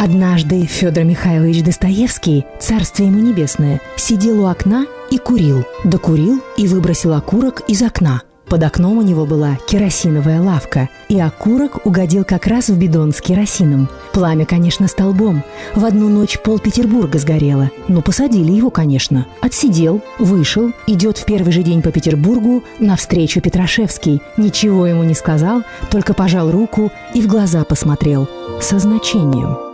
Однажды Федор Михайлович Достоевский, царствие ему небесное, сидел у окна и курил. Докурил и выбросил окурок из окна. Под окном у него была керосиновая лавка, и окурок угодил как раз в бидон с керосином. Пламя, конечно, столбом. В одну ночь пол Петербурга сгорело. Но посадили его, конечно. Отсидел, вышел, идет в первый же день по Петербургу навстречу Петрашевский. Ничего ему не сказал, только пожал руку и в глаза посмотрел. Со значением.